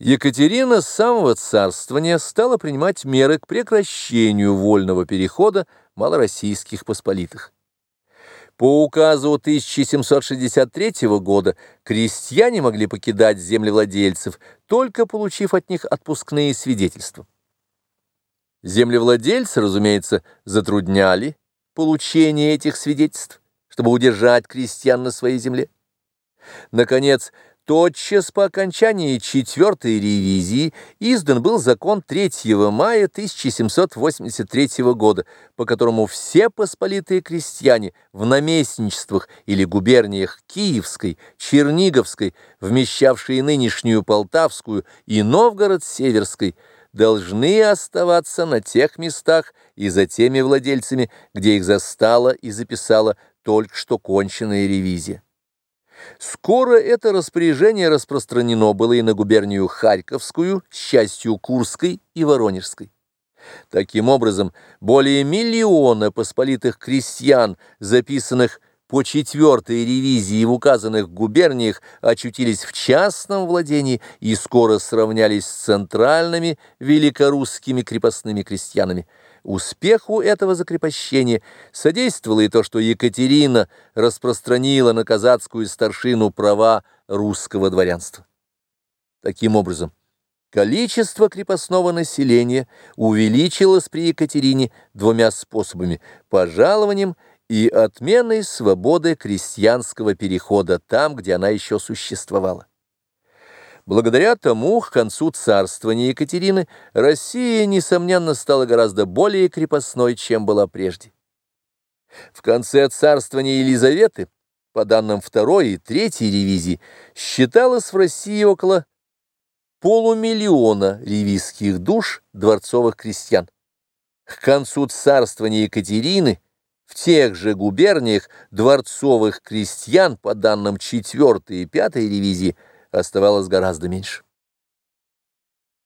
Екатерина с самого царствования стала принимать меры к прекращению вольного перехода малороссийских посполитых. По указу 1763 года крестьяне могли покидать землевладельцев, только получив от них отпускные свидетельства. Землевладельцы, разумеется, затрудняли получение этих свидетельств, чтобы удержать крестьян на своей земле. Наконец, Тотчас по окончании четвертой ревизии издан был закон 3 мая 1783 года, по которому все посполитые крестьяне в наместничествах или губерниях Киевской, Черниговской, вмещавшие нынешнюю Полтавскую и Новгород-Северской, должны оставаться на тех местах и за теми владельцами, где их застала и записала только что конченная ревизия. Скоро это распоряжение распространено было и на губернию Харьковскую, с частью Курской и Воронежской. Таким образом, более миллиона посполитых крестьян, записанных по четвертой ревизии в указанных губерниях, очутились в частном владении и скоро сравнялись с центральными великорусскими крепостными крестьянами. Успеху этого закрепощения содействовало и то, что Екатерина распространила на казацкую старшину права русского дворянства. Таким образом, количество крепостного населения увеличилось при Екатерине двумя способами – пожалованием и отменой свободы крестьянского перехода там, где она еще существовала. Благодаря тому, к концу царствования Екатерины, Россия, несомненно, стала гораздо более крепостной, чем была прежде. В конце царствования Елизаветы, по данным второй и третьей ревизии, считалось в России около полумиллиона ревизских душ дворцовых крестьян. К концу царствования Екатерины в тех же губерниях дворцовых крестьян, по данным четвертой и пятой ревизии, оставалось гораздо меньше.